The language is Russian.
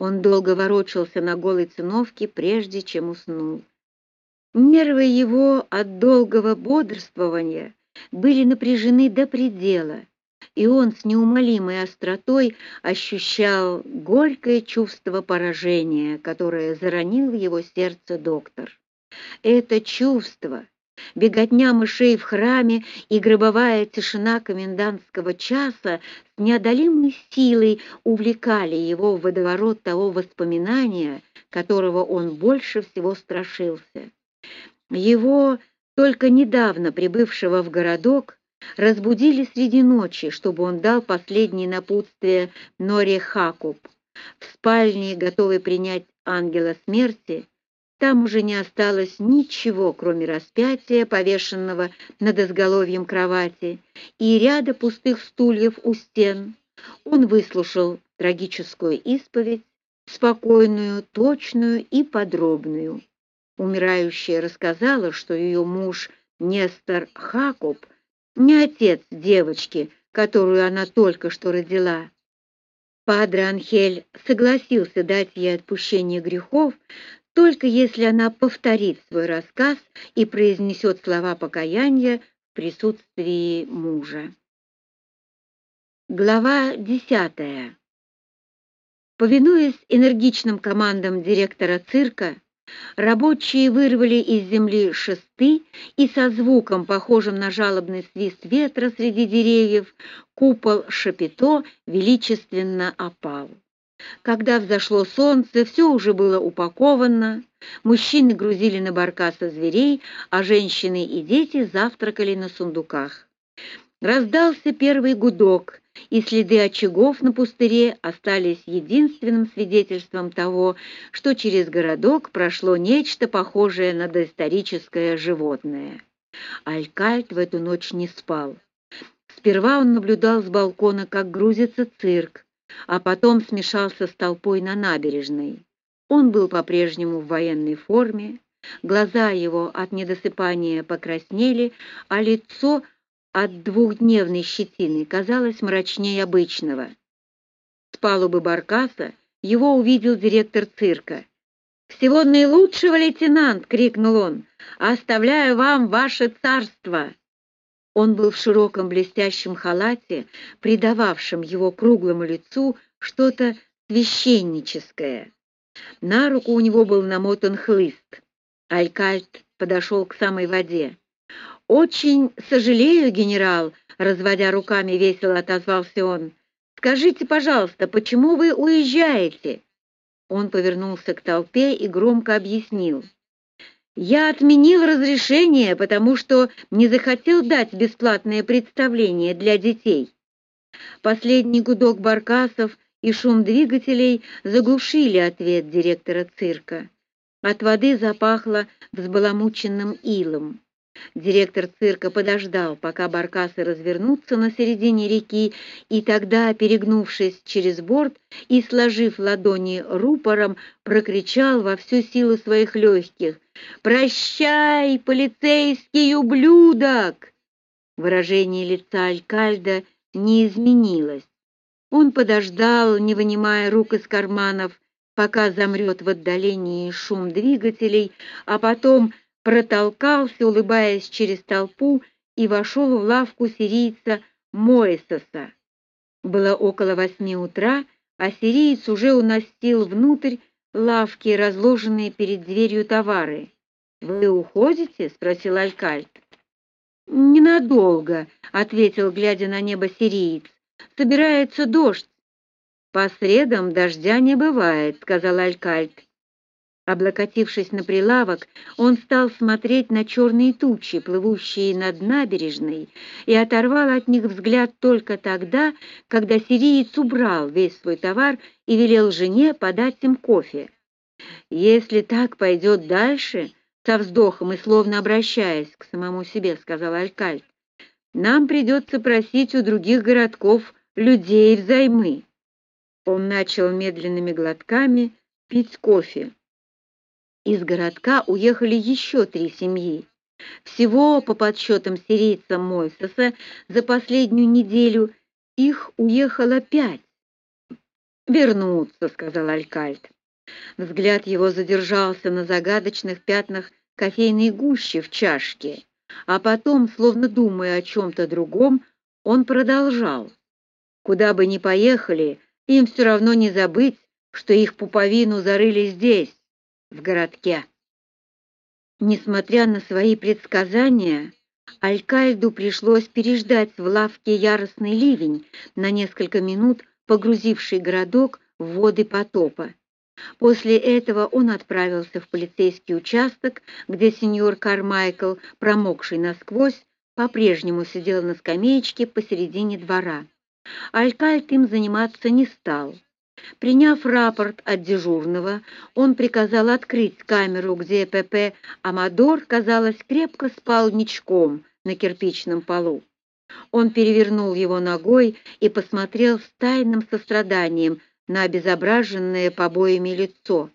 Он долго ворочался на голой циновке, прежде чем уснул. Нервы его от долгого бодрствования были напряжены до предела, и он с неумолимой остротой ощущал горькое чувство поражения, которое заронил в его сердце доктор. Это чувство, беготня мышей в храме и гробовая тишина комендантского часа с неодолимой силой увлекали его в водоворот того воспоминания, которого он больше всего страшился. Его, только недавно прибывшего в городок, разбудили среди ночи, чтобы он дал последнее напутствие Норе Хакуб. В спальне, готовый принять ангела смерти, там уже не осталось ничего, кроме распятия, повешенного над изголовьем кровати, и ряда пустых стульев у стен. Он выслушал трагическую исповедь, спокойную, точную и подробную. Умирающая рассказала, что ее муж Нестор Хакуб не отец девочки, которую она только что родила. Падре Анхель согласился дать ей отпущение грехов, только если она повторит свой рассказ и произнесет слова покаяния в присутствии мужа. Глава десятая. Повинуясь энергичным командам директора цирка, рабочие вырвали из земли шесты и со звуком, похожим на жалобный свист ветра среди деревьев, купол Шапито величественно опал. Когда взошло солнце, все уже было упаковано, мужчины грузили на баркасы зверей, а женщины и дети завтракали на сундуках. Раздался первый гудок, и следы очагов на пустыре остались единственным свидетельством того, что через городок прошло нечто похожее на доисторическое животное. Алькальт в эту ночь не спал. Сперва он наблюдал с балкона, как грузится цирк, а потом смешался с толпой на набережной. Он был по-прежнему в военной форме, глаза его от недосыпания покраснели, а лицо от двухдневной щетины казалось мрачнее обычного. С палубы баркаса его увидел директор цирка. «Всего наилучшего, лейтенант!» — крикнул он. «Оставляю вам ваше царство!» Он был в широком блестящем халате, придававшем его круглому лицу что-то священническое. На руку у него был намотан хлыст. Алькальт подошел к самой воде. «Очень сожалею, генерал», — разводя руками весело отозвался он. «Скажите, пожалуйста, почему вы уезжаете?» Он повернулся к толпе и громко объяснил. Я отменил разрешение, потому что не захотел дать бесплатное представление для детей. Последний гудок баркасов и шум двигателей заглушили ответ директора цирка. От воды запахло взбаламученным илом. Директор цирка подождал, пока баркасы развернутся на середине реки, и тогда, перегнувшись через борт и сложив ладони рупором, прокричал во всю силу своих легких «Прощай, полицейский ублюдок!» Выражение лица Алькальда не изменилось. Он подождал, не вынимая рук из карманов, пока замрет в отдалении шум двигателей, а потом протолкался, улыбаясь через толпу, и вошел в лавку сирийца Моэсоса. Было около восьми утра, а сириец уже уносил внутрь лавки, разложенные перед дверью товары. «Вы уходите?» — спросил Алькальт. «Ненадолго», — ответил, глядя на небо сириец. «Собирается дождь». «По средам дождя не бывает», — сказал Алькальт. Облокотившись на прилавок, он стал смотреть на черные тучи, плывущие над набережной, и оторвал от них взгляд только тогда, когда сириец убрал весь свой товар и велел жене подать им кофе. «Если так пойдет дальше», — со вздохом и словно обращаясь к самому себе, сказал Алькальт, «нам придется просить у других городков людей взаймы». Он начал медленными глотками пить кофе. Из городка уехали еще три семьи. Всего, по подсчетам сирийца Мойсеса, за последнюю неделю их уехало пять. «Вернуться», — сказал Алькальд. Взгляд его задержался на загадочных пятнах кофейной гущи в чашке, а потом, словно думая о чем-то другом, он продолжал. «Куда бы ни поехали, им все равно не забыть, что их пуповину зарыли здесь, в городке». Несмотря на свои предсказания, Алькальду пришлось переждать в лавке яростный ливень, на несколько минут погрузивший городок в воды потопа. После этого он отправился в полицейский участок, где сеньор Кармайкл, промокший насквозь, по-прежнему сидел на скамеечке посередине двора. Алькальд им заниматься не стал. Приняв рапорт от дежурного, он приказал открыть камеру, где ПП Амадор, казалось, крепко спал ничком на кирпичном полу. Он перевернул его ногой и посмотрел с тайным состраданием на обезображенное побоями лицо.